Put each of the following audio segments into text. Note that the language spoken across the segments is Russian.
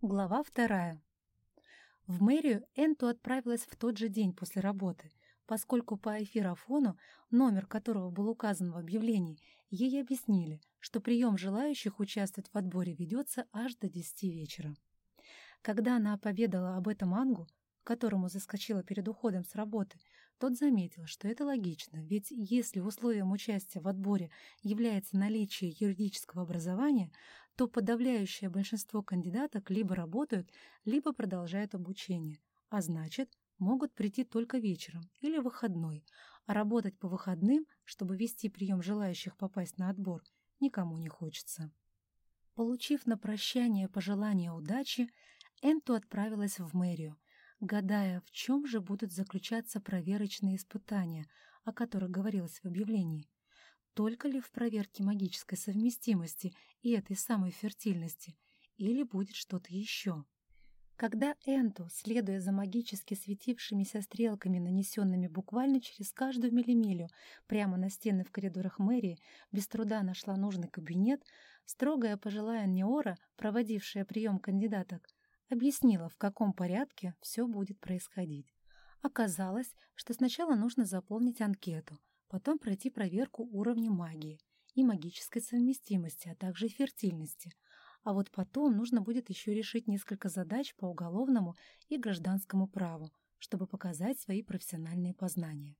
Глава вторая. В мэрию Энту отправилась в тот же день после работы, поскольку по эфирофону, номер которого был указан в объявлении, ей объяснили, что прием желающих участвовать в отборе ведется аж до 10 вечера. Когда она поведала об этом Ангу, которому заскочила перед уходом с работы, тот заметил, что это логично, ведь если условием участия в отборе является наличие юридического образования, то подавляющее большинство кандидаток либо работают, либо продолжают обучение, а значит, могут прийти только вечером или выходной, а работать по выходным, чтобы вести прием желающих попасть на отбор, никому не хочется. Получив на прощание пожелание удачи, Энту отправилась в мэрию, гадая, в чем же будут заключаться проверочные испытания, о которых говорилось в объявлении. Только ли в проверке магической совместимости и этой самой фертильности, или будет что-то еще? Когда Энту, следуя за магически светившимися стрелками, нанесенными буквально через каждую миллимилю прямо на стены в коридорах мэрии, без труда нашла нужный кабинет, строгая пожилая Неора, проводившая прием кандидаток, объяснила, в каком порядке все будет происходить. Оказалось, что сначала нужно заполнить анкету, потом пройти проверку уровня магии и магической совместимости, а также фертильности. А вот потом нужно будет еще решить несколько задач по уголовному и гражданскому праву, чтобы показать свои профессиональные познания.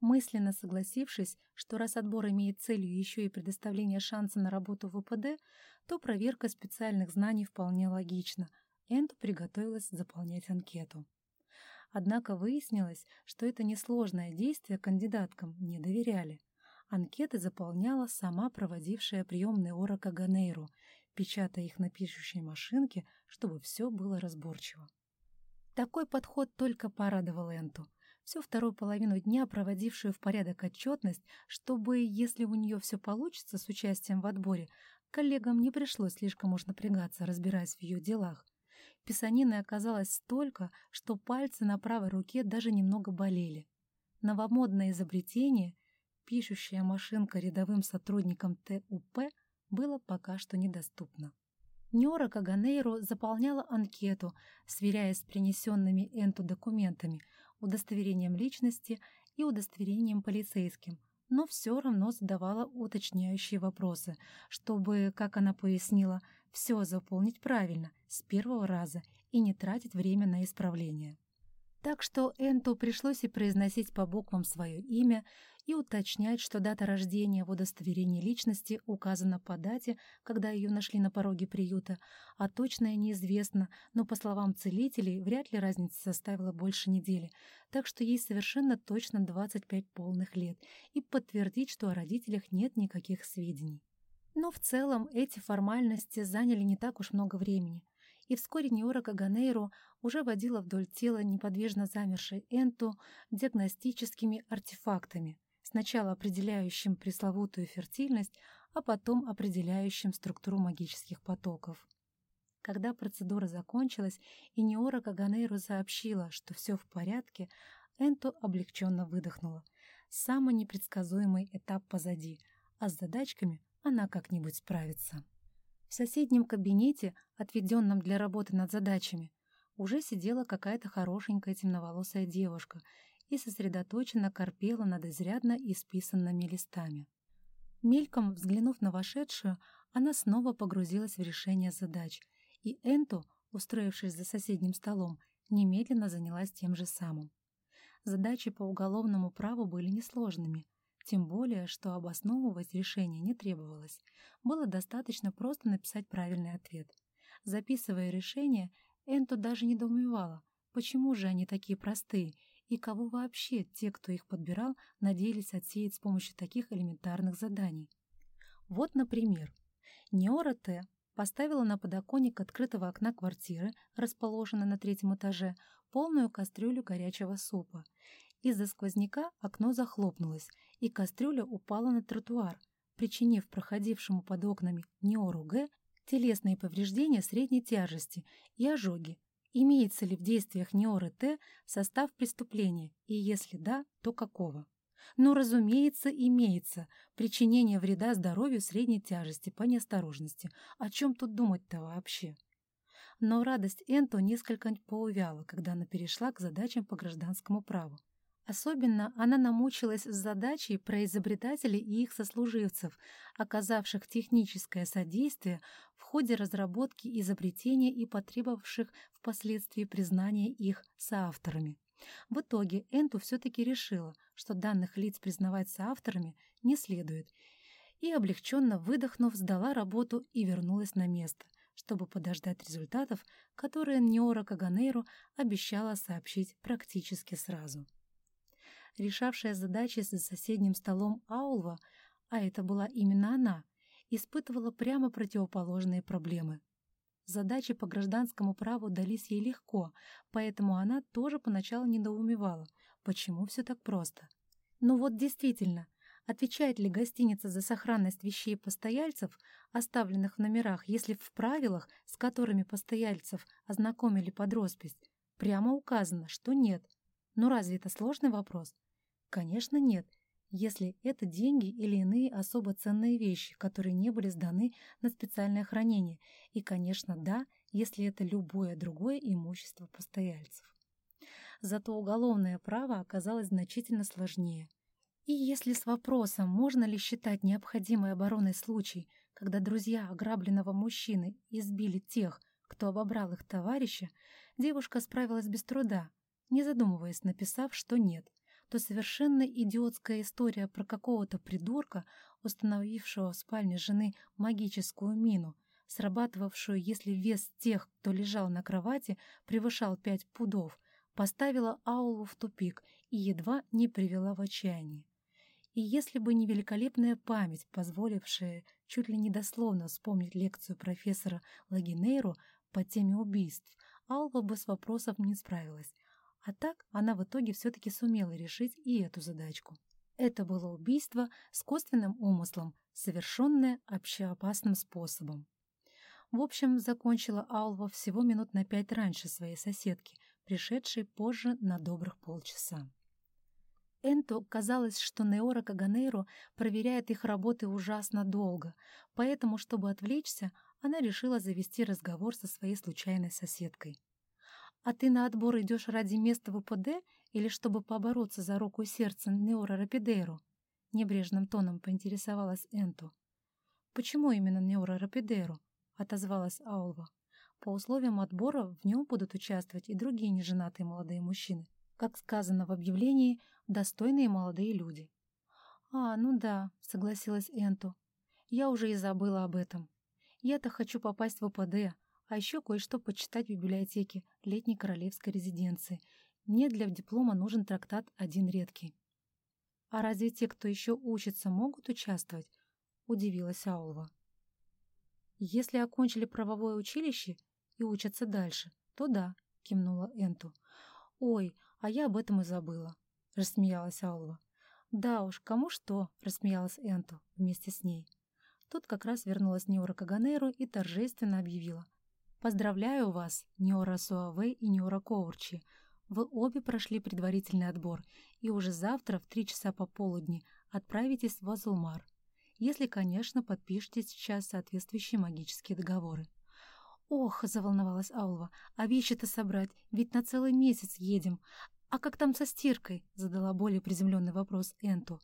Мысленно согласившись, что раз отбор имеет целью еще и предоставление шанса на работу в ВПД, то проверка специальных знаний вполне логична, Энту приготовилась заполнять анкету. Однако выяснилось, что это несложное действие кандидаткам не доверяли. Анкеты заполняла сама проводившая приемный Ора Каганейру, печатая их на пишущей машинке, чтобы все было разборчиво. Такой подход только порадовал Энту. Всю вторую половину дня проводившую в порядок отчетность, чтобы, если у нее все получится с участием в отборе, коллегам не пришлось слишком уж напрягаться, разбираясь в ее делах. Писанины оказалось столько, что пальцы на правой руке даже немного болели. Новомодное изобретение, пишущая машинка рядовым сотрудникам ТУП, было пока что недоступно. Ньора Каганейро заполняла анкету, сверяясь с принесенными Энту документами, удостоверением личности и удостоверением полицейским, но все равно задавала уточняющие вопросы, чтобы, как она пояснила, все заполнить правильно, с первого раза, и не тратить время на исправление. Так что Энту пришлось и произносить по буквам свое имя и уточнять, что дата рождения в удостоверении личности указана по дате, когда ее нашли на пороге приюта, а точное неизвестно, но, по словам целителей, вряд ли разница составила больше недели, так что ей совершенно точно 25 полных лет, и подтвердить, что о родителях нет никаких сведений. Но в целом эти формальности заняли не так уж много времени, и вскоре Неора Каганейру уже водила вдоль тела неподвижно замершей Энту диагностическими артефактами, сначала определяющим пресловутую фертильность, а потом определяющим структуру магических потоков. Когда процедура закончилась, и Неора Каганейру сообщила, что все в порядке, Энту облегченно выдохнула. Самый непредсказуемый этап позади, а с задачками она как-нибудь справится. В соседнем кабинете, отведенном для работы над задачами, уже сидела какая-то хорошенькая темноволосая девушка и сосредоточенно корпела над изрядно исписанными листами. Мельком взглянув на вошедшую, она снова погрузилась в решение задач, и Энту, устроившись за соседним столом, немедленно занялась тем же самым. Задачи по уголовному праву были несложными — тем более, что обосновывать решение не требовалось. Было достаточно просто написать правильный ответ. Записывая решение, Энту даже недоумевала, почему же они такие простые, и кого вообще те, кто их подбирал, надеялись отсеять с помощью таких элементарных заданий. Вот, например, Неора Т. поставила на подоконник открытого окна квартиры, расположенной на третьем этаже, полную кастрюлю горячего супа. Из-за сквозняка окно захлопнулось, и кастрюля упала на тротуар, причинив проходившему под окнами Неору Г телесные повреждения средней тяжести и ожоги. Имеется ли в действиях Неоры Т состав преступления, и если да, то какого? Ну, разумеется, имеется. Причинение вреда здоровью средней тяжести по неосторожности. О чем тут думать-то вообще? Но радость Энто несколько поувяла, когда она перешла к задачам по гражданскому праву. Особенно она намучилась с задачей про изобретателей и их сослуживцев, оказавших техническое содействие в ходе разработки изобретения и потребовавших впоследствии признания их соавторами. В итоге Энту все-таки решила, что данных лиц признавать соавторами не следует, и, облегченно выдохнув, сдала работу и вернулась на место, чтобы подождать результатов, которые Неора Каганейру обещала сообщить практически сразу. Решавшая задачи за соседним столом Аулва, а это была именно она, испытывала прямо противоположные проблемы. Задачи по гражданскому праву дались ей легко, поэтому она тоже поначалу недоумевала, почему все так просто. Ну вот действительно, отвечает ли гостиница за сохранность вещей постояльцев, оставленных в номерах, если в правилах, с которыми постояльцев ознакомили под роспись, прямо указано, что нет. Но разве это сложный вопрос? Конечно, нет, если это деньги или иные особо ценные вещи, которые не были сданы на специальное хранение, и, конечно, да, если это любое другое имущество постояльцев. Зато уголовное право оказалось значительно сложнее. И если с вопросом, можно ли считать необходимой обороной случай, когда друзья ограбленного мужчины избили тех, кто обобрал их товарища, девушка справилась без труда, не задумываясь, написав, что нет – то совершенно идиотская история про какого-то придурка, установившего в спальне жены магическую мину, срабатывавшую, если вес тех, кто лежал на кровати, превышал пять пудов, поставила Аулу в тупик и едва не привела в отчаяние. И если бы не великолепная память, позволившая чуть ли не дословно вспомнить лекцию профессора Лагинейру по теме убийств, Алва бы с вопросом не справилась, а так она в итоге все-таки сумела решить и эту задачку. Это было убийство с косвенным умыслом, совершенное общеопасным способом. В общем, закончила Алва всего минут на пять раньше своей соседки, пришедшей позже на добрых полчаса. Энто казалось, что Неора Каганейро проверяет их работы ужасно долго, поэтому, чтобы отвлечься, она решила завести разговор со своей случайной соседкой. «А ты на отбор идешь ради места в УПД или чтобы побороться за руку и сердце Неора Рапидейру?» Небрежным тоном поинтересовалась Энту. «Почему именно Неора Рапидейру?» — отозвалась Аулва. «По условиям отбора в нем будут участвовать и другие неженатые молодые мужчины. Как сказано в объявлении, достойные молодые люди». «А, ну да», — согласилась Энту. «Я уже и забыла об этом. Я-то хочу попасть в УПД, а еще кое-что почитать в библиотеке летней королевской резиденции. Мне для диплома нужен трактат «Один редкий». «А разве те, кто еще учится, могут участвовать?» — удивилась Аулова. «Если окончили правовое училище и учатся дальше, то да», — кивнула Энту. «Ой, а я об этом и забыла», — рассмеялась Аулова. «Да уж, кому что», — рассмеялась Энту вместе с ней. Тут как раз вернулась Неора Каганейру и торжественно объявила. Поздравляю вас, Неора Суавей и Неора Коурчи. Вы обе прошли предварительный отбор, и уже завтра в три часа пополудни отправитесь в Азулмар. Если, конечно, подпишете сейчас соответствующие магические договоры. «Ох!» — заволновалась Аулва. «А вещи-то собрать, ведь на целый месяц едем. А как там со стиркой?» — задала более приземленный вопрос Энту.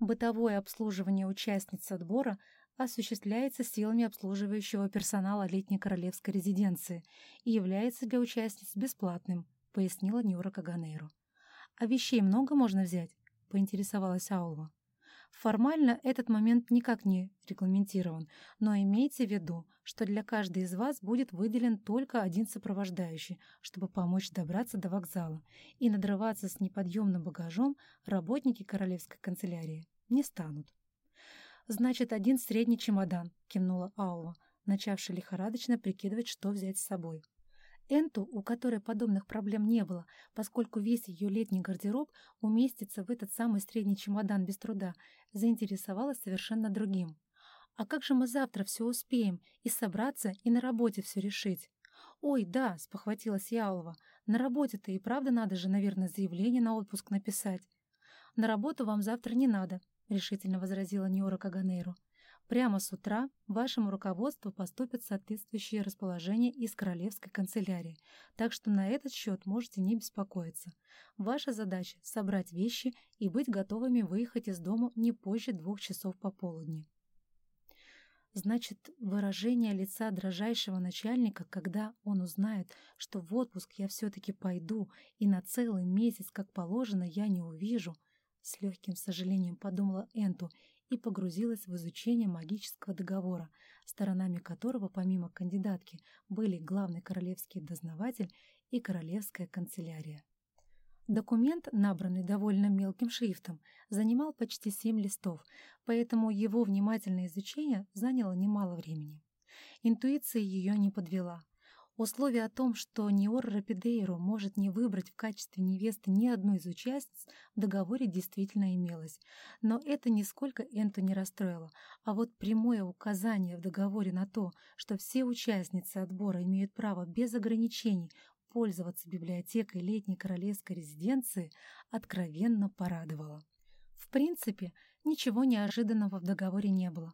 Бытовое обслуживание участниц отбора осуществляется силами обслуживающего персонала летней королевской резиденции и является для участниц бесплатным, пояснила Нюра Каганейру. «А вещей много можно взять?» — поинтересовалась Аулва. Формально этот момент никак не регламентирован, но имейте в виду, что для каждой из вас будет выделен только один сопровождающий, чтобы помочь добраться до вокзала, и надрываться с неподъемным багажом работники королевской канцелярии не станут. «Значит, один средний чемодан», — кивнула Аула, начавшая лихорадочно прикидывать, что взять с собой. Энту, у которой подобных проблем не было, поскольку весь ее летний гардероб уместится в этот самый средний чемодан без труда, заинтересовалась совершенно другим. «А как же мы завтра все успеем и собраться, и на работе все решить?» «Ой, да», — спохватилась Яулова, — «на работе-то и правда надо же, наверное, заявление на отпуск написать». «На работу вам завтра не надо», — решительно возразила Ниора Каганейру. Прямо с утра вашему руководству поступят соответствующие расположения из королевской канцелярии, так что на этот счет можете не беспокоиться. Ваша задача – собрать вещи и быть готовыми выехать из дома не позже двух часов пополудни. Значит, выражение лица дрожайшего начальника, когда он узнает, что в отпуск я все-таки пойду и на целый месяц, как положено, я не увижу, с легким сожалением подумала Энту и погрузилась в изучение магического договора, сторонами которого, помимо кандидатки, были главный королевский дознаватель и королевская канцелярия. Документ, набранный довольно мелким шрифтом, занимал почти семь листов, поэтому его внимательное изучение заняло немало времени. Интуиция ее не подвела. Условие о том, что Ниор Рапидейру может не выбрать в качестве невесты ни одну из участниц, в договоре действительно имелось. Но это нисколько Энту не расстроило. А вот прямое указание в договоре на то, что все участницы отбора имеют право без ограничений пользоваться библиотекой летней королевской резиденции, откровенно порадовало. В принципе, ничего неожиданного в договоре не было.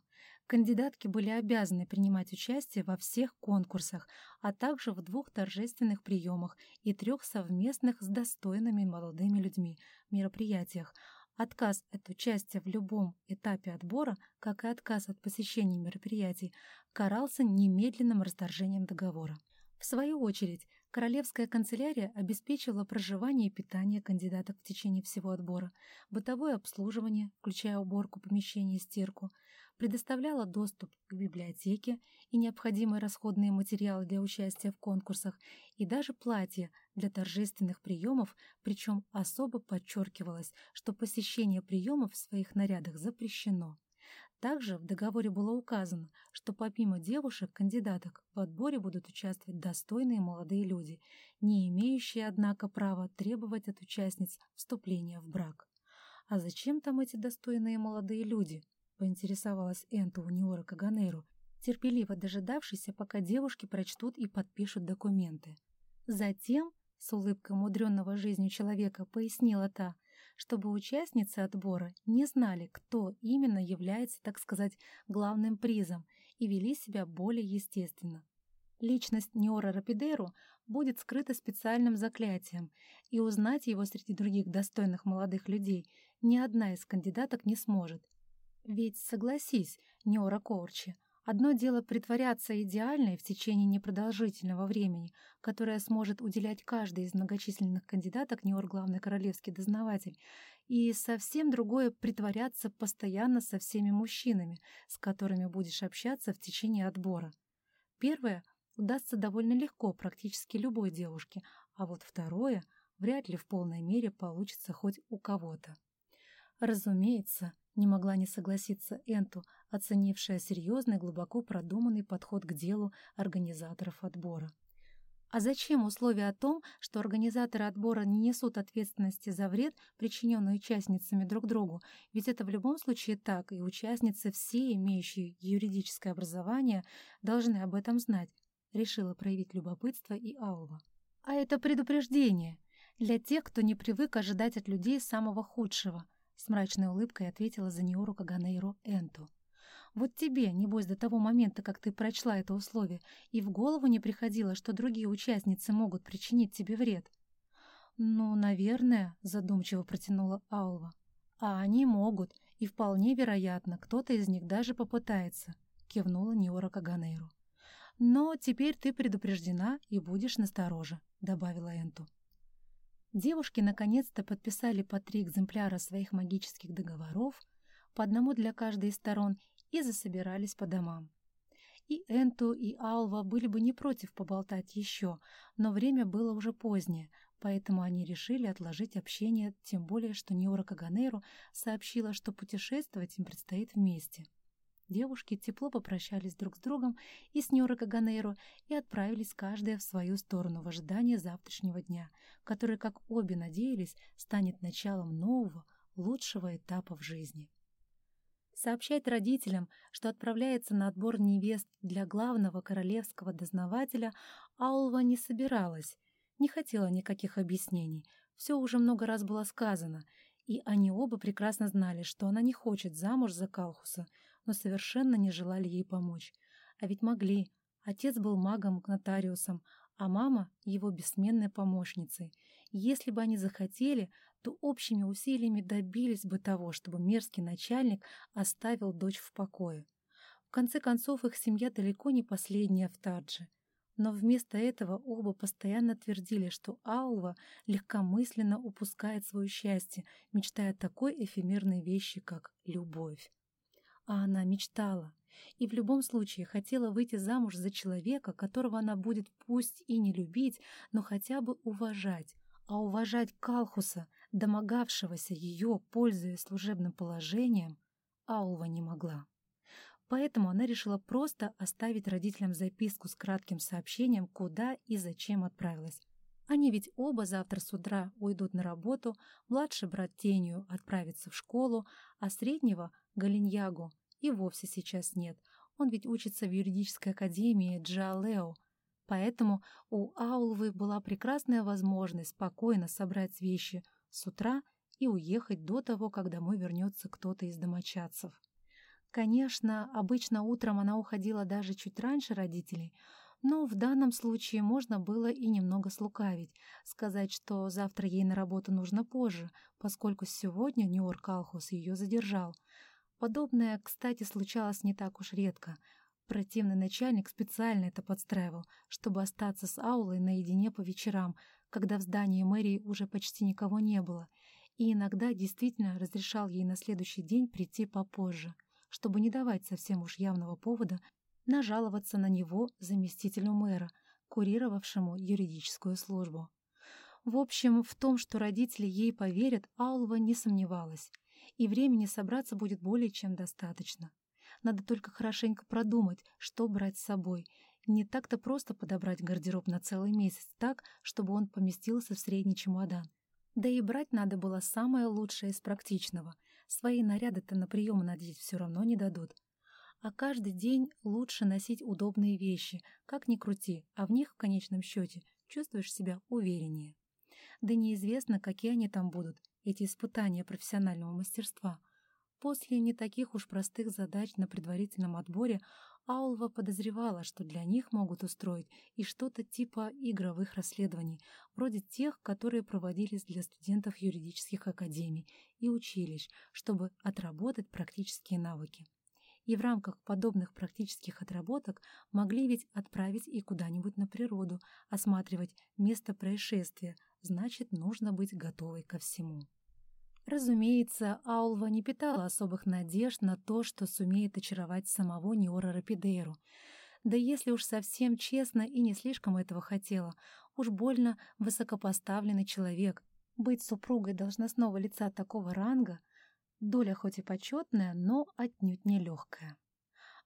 Кандидатки были обязаны принимать участие во всех конкурсах, а также в двух торжественных приемах и трех совместных с достойными молодыми людьми мероприятиях. Отказ от участия в любом этапе отбора, как и отказ от посещения мероприятий, карался немедленным расторжением договора. В свою очередь, Королевская канцелярия обеспечивала проживание и питание кандидаток в течение всего отбора, бытовое обслуживание, включая уборку помещений и стирку, предоставляла доступ к библиотеке и необходимые расходные материалы для участия в конкурсах и даже платья для торжественных приемов, причем особо подчеркивалось, что посещение приемов в своих нарядах запрещено. Также в договоре было указано, что помимо девушек-кандидаток в отборе будут участвовать достойные молодые люди, не имеющие, однако, права требовать от участниц вступления в брак. «А зачем там эти достойные молодые люди?» — поинтересовалась Энту у Ниора Каганейру, терпеливо дожидавшийся, пока девушки прочтут и подпишут документы. Затем, с улыбкой мудренного жизнью человека, пояснила та, чтобы участницы отбора не знали, кто именно является, так сказать, главным призом и вели себя более естественно. Личность Неора Рапидеру будет скрыта специальным заклятием, и узнать его среди других достойных молодых людей ни одна из кандидаток не сможет. Ведь, согласись, Неора Коурчи, Одно дело притворяться идеальной в течение непродолжительного времени, которое сможет уделять каждый из многочисленных кандидаток Неор главный королевский дознаватель, и совсем другое притворяться постоянно со всеми мужчинами, с которыми будешь общаться в течение отбора. Первое удастся довольно легко практически любой девушке, а вот второе вряд ли в полной мере получится хоть у кого-то. Разумеется, не могла не согласиться Энту, оценившая серьезный, глубоко продуманный подход к делу организаторов отбора. А зачем условие о том, что организаторы отбора не несут ответственности за вред, причиненный участницами друг другу? Ведь это в любом случае так, и участницы, все имеющие юридическое образование, должны об этом знать, решила проявить любопытство и Алва. А это предупреждение для тех, кто не привык ожидать от людей самого худшего, с мрачной улыбкой ответила за Ниору Каганейру Энту. Вот тебе, небось, до того момента, как ты прочла это условие, и в голову не приходило, что другие участницы могут причинить тебе вред. «Ну, наверное», — задумчиво протянула Алва. «А они могут, и вполне вероятно, кто-то из них даже попытается», — кивнула Ниора Каганейру. «Но теперь ты предупреждена и будешь настороже», — добавила Энту. Девушки наконец-то подписали по три экземпляра своих магических договоров, по одному для каждой из сторон, и засобирались по домам. И Энту, и Алва были бы не против поболтать еще, но время было уже позднее, поэтому они решили отложить общение, тем более, что Ниора Каганейру сообщила, что путешествовать им предстоит вместе. Девушки тепло попрощались друг с другом и с Нюрой Каганейро и отправились каждая в свою сторону в ожидании завтрашнего дня, который, как обе надеялись, станет началом нового, лучшего этапа в жизни. Сообщать родителям, что отправляется на отбор невест для главного королевского дознавателя, Аулва не собиралась, не хотела никаких объяснений, все уже много раз было сказано, и они оба прекрасно знали, что она не хочет замуж за Калхуса — но совершенно не желали ей помочь. А ведь могли. Отец был магом-нотариусом, а мама — его бессменной помощницей. Если бы они захотели, то общими усилиями добились бы того, чтобы мерзкий начальник оставил дочь в покое. В конце концов, их семья далеко не последняя в Тадже. Но вместо этого оба постоянно твердили, что Аулва легкомысленно упускает свое счастье, мечтая о такой эфемерной вещи, как любовь. А она мечтала. И в любом случае хотела выйти замуж за человека, которого она будет пусть и не любить, но хотя бы уважать. А уважать Калхуса, домогавшегося ее, пользуясь служебным положением, Аулва не могла. Поэтому она решила просто оставить родителям записку с кратким сообщением, куда и зачем отправилась. Они ведь оба завтра с утра уйдут на работу, младший брат Тенью отправится в школу, а среднего, Галиньягу, и вовсе сейчас нет. Он ведь учится в юридической академии Джалео. Поэтому у Аулвы была прекрасная возможность спокойно собрать вещи с утра и уехать до того, как домой вернется кто-то из домочадцев. Конечно, обычно утром она уходила даже чуть раньше родителей, но в данном случае можно было и немного слукавить, сказать, что завтра ей на работу нужно позже, поскольку сегодня Нью-Йорк Калхус ее задержал. Подобное, кстати, случалось не так уж редко. Противный начальник специально это подстраивал, чтобы остаться с Аулой наедине по вечерам, когда в здании мэрии уже почти никого не было, и иногда действительно разрешал ей на следующий день прийти попозже — чтобы не давать совсем уж явного повода нажаловаться на него заместителю мэра, курировавшему юридическую службу. В общем, в том, что родители ей поверят, Аулова не сомневалась, и времени собраться будет более чем достаточно. Надо только хорошенько продумать, что брать с собой. Не так-то просто подобрать гардероб на целый месяц так, чтобы он поместился в средний чемодан. Да и брать надо было самое лучшее из практичного. Свои наряды-то на приемы надеть все равно не дадут. А каждый день лучше носить удобные вещи, как ни крути, а в них в конечном счете чувствуешь себя увереннее. Да неизвестно, какие они там будут, эти испытания профессионального мастерства. После не таких уж простых задач на предварительном отборе Аулва подозревала, что для них могут устроить и что-то типа игровых расследований, вроде тех, которые проводились для студентов юридических академий и училищ, чтобы отработать практические навыки. И в рамках подобных практических отработок могли ведь отправить и куда-нибудь на природу, осматривать место происшествия, значит, нужно быть готовой ко всему. Разумеется, Аулва не питала особых надежд на то, что сумеет очаровать самого Неора Рапидейру. Да если уж совсем честно и не слишком этого хотела, уж больно высокопоставленный человек. Быть супругой должностного лица такого ранга — доля хоть и почетная, но отнюдь не легкая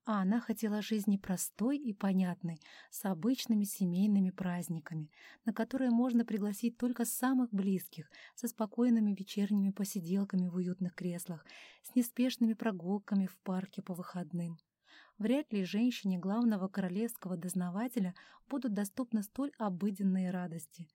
а она хотела жизни простой и понятной, с обычными семейными праздниками, на которые можно пригласить только самых близких, со спокойными вечерними посиделками в уютных креслах, с неспешными прогулками в парке по выходным. Вряд ли женщине главного королевского дознавателя будут доступны столь обыденные радости.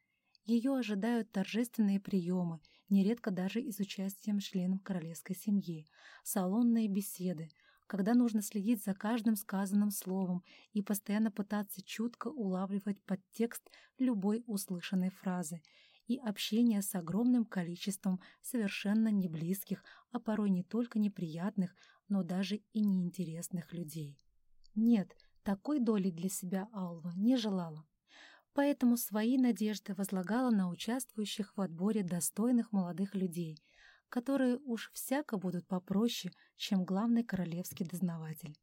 Ее ожидают торжественные приемы, нередко даже и с участием членов королевской семьи, салонные беседы — когда нужно следить за каждым сказанным словом и постоянно пытаться чутко улавливать подтекст любой услышанной фразы, и общение с огромным количеством совершенно неблизких, а порой не только неприятных, но даже и неинтересных людей. Нет, такой доли для себя Алва не желала. Поэтому свои надежды возлагала на участвующих в отборе достойных молодых людей, которые уж всяко будут попроще, чем главный королевский дознаватель.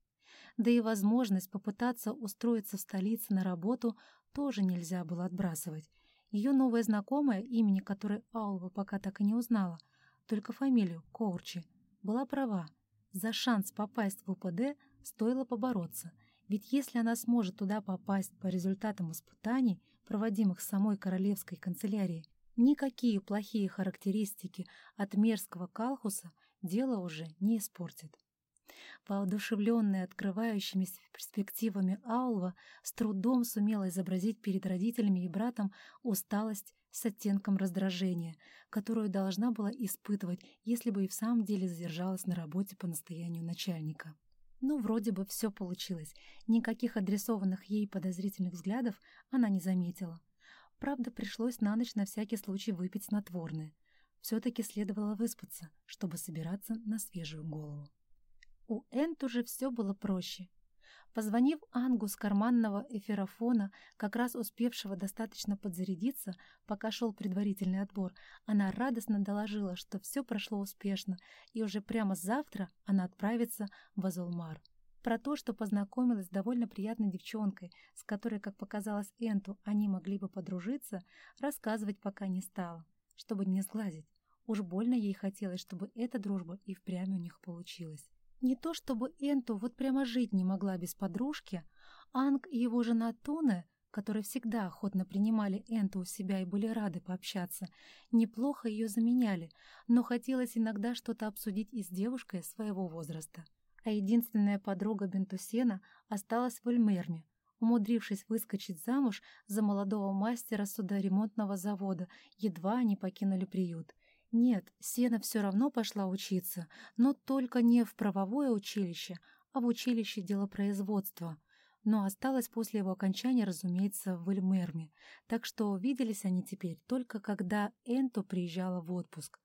Да и возможность попытаться устроиться в столице на работу тоже нельзя было отбрасывать. Ее новая знакомая, имени которой Аулва пока так и не узнала, только фамилию Коурчи, была права. За шанс попасть в УПД стоило побороться, ведь если она сможет туда попасть по результатам испытаний, проводимых самой королевской канцелярией, Никакие плохие характеристики от мерзкого Калхуса дело уже не испортит. Воодушевленная открывающимися перспективами Аулва с трудом сумела изобразить перед родителями и братом усталость с оттенком раздражения, которую должна была испытывать, если бы и в самом деле задержалась на работе по настоянию начальника. Ну, вроде бы все получилось. Никаких адресованных ей подозрительных взглядов она не заметила. Правда, пришлось на ночь на всякий случай выпить снотворное. Все-таки следовало выспаться, чтобы собираться на свежую голову. У Энт уже все было проще. Позвонив Ангу с карманного эфирофона, как раз успевшего достаточно подзарядиться, пока шел предварительный отбор, она радостно доложила, что все прошло успешно, и уже прямо завтра она отправится в Азулмар. Про то, что познакомилась с довольно приятной девчонкой, с которой, как показалось Энту, они могли бы подружиться, рассказывать пока не стала, чтобы не сглазить. Уж больно ей хотелось, чтобы эта дружба и впрямь у них получилась. Не то чтобы Энту вот прямо жить не могла без подружки, Анг и его жена Туне, которые всегда охотно принимали Энту у себя и были рады пообщаться, неплохо ее заменяли, но хотелось иногда что-то обсудить и с девушкой своего возраста. А единственная подруга Бентусена осталась в Эльмерме, умудрившись выскочить замуж за молодого мастера судоремонтного завода, едва они покинули приют. Нет, Сена все равно пошла учиться, но только не в правовое училище, а в училище делопроизводства. Но осталась после его окончания, разумеется, в Эльмерме, так что виделись они теперь только когда Энто приезжала в отпуск.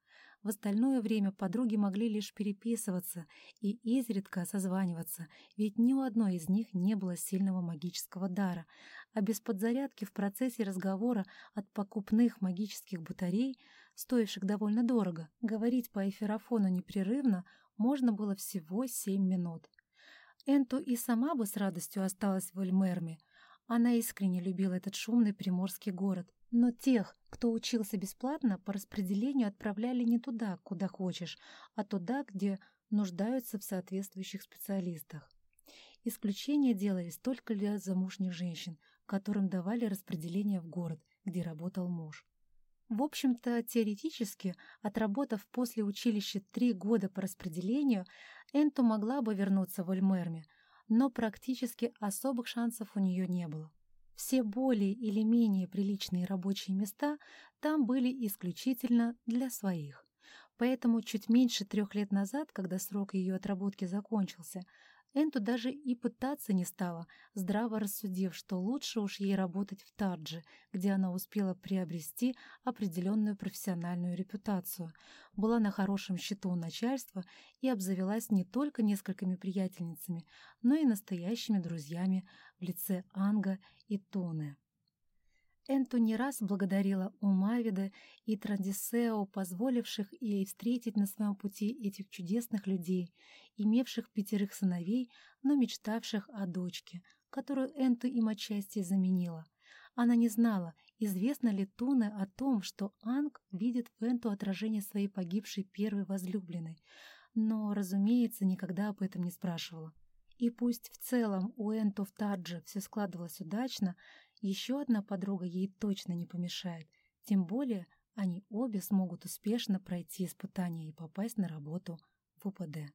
В остальное время подруги могли лишь переписываться и изредка созваниваться, ведь ни у одной из них не было сильного магического дара, а без подзарядки в процессе разговора от покупных магических батарей – стоивших довольно дорого, говорить по эфирофону непрерывно можно было всего семь минут. Энту и сама бы с радостью осталась в Эльмерме. Она искренне любила этот шумный приморский город. Но тех, кто учился бесплатно, по распределению отправляли не туда, куда хочешь, а туда, где нуждаются в соответствующих специалистах. Исключения делались только для замужних женщин, которым давали распределение в город, где работал муж. В общем-то, теоретически, отработав после училища три года по распределению, Энту могла бы вернуться в Ольмерме, но практически особых шансов у нее не было. Все более или менее приличные рабочие места там были исключительно для своих. Поэтому чуть меньше трех лет назад, когда срок ее отработки закончился, Энту даже и пытаться не стала, здраво рассудив, что лучше уж ей работать в Тардже, где она успела приобрести определенную профессиональную репутацию, была на хорошем счету у начальства и обзавелась не только несколькими приятельницами, но и настоящими друзьями в лице Анга и Тоны. Энту не раз благодарила Умавида и Трандисео, позволивших ей встретить на своем пути этих чудесных людей, имевших пятерых сыновей, но мечтавших о дочке, которую Энту им отчасти заменила. Она не знала, известно ли Туне о том, что Анг видит в Энту отражение своей погибшей первой возлюбленной, но, разумеется, никогда об этом не спрашивала. И пусть в целом у Энту в Тадже все складывалось удачно, еще одна подруга ей точно не помешает, тем более они обе смогут успешно пройти испытания и попасть на работу в УПД.